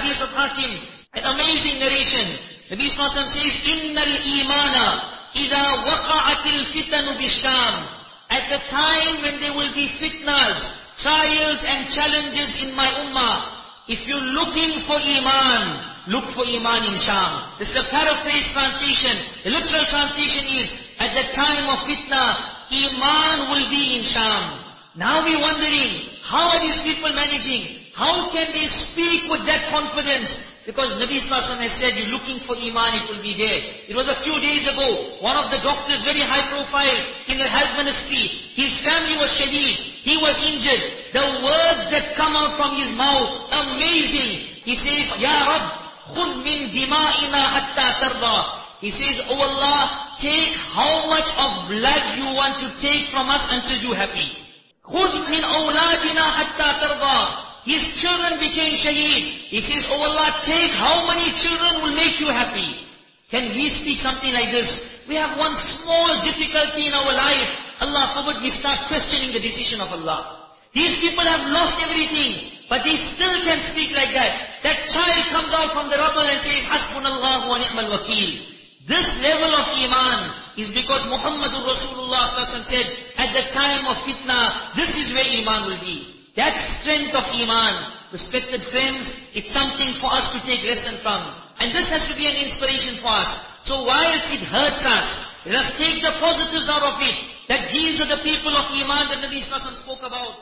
hadith of Hakim, an amazing narration. Nabi Sallallahu says, إِنَّ الْإِيمَانَ إِذَا وَقَعَتِ الْفِتَنُ بِالشَّامِ At the time when there will be fitnas, trials and challenges in my ummah, if you're looking for Iman, look for Iman in Sham. This is a paraphrase translation. The literal translation is, at the time of fitna, Iman will be in Sham. Now we're wondering, how are these people managing? How can they speak with that confidence? Because Nabi Sallallahu has said, you're looking for Iman, it will be there. It was a few days ago, one of the doctors, very high profile in the health ministry, his family was shaheed. He was injured. The words that come out from his mouth, amazing. He says, Ya Rab, khud min dima'ina hatta tarda. He says, Oh Allah, take how much of blood you want to take from us until you happy. خذ من أولادنا حتى ترضى his children became shaheed. He says, Oh Allah, take how many children will make you happy? Can we speak something like this? We have one small difficulty in our life. Allah forbid we start questioning the decision of Allah. These people have lost everything, but they still can speak like that. That child comes out from the rubble and says, Hasbunallahu wa ni'mal wakil. This level of iman is because Muhammadur Rasulullah said, at the time of fitna, this is where iman will be. That strength of Iman, respected friends, it's something for us to take lesson from. And this has to be an inspiration for us. So whilst it hurts us, let us take the positives out of it. That these are the people of Iman that Nabi Sallallahu spoke about.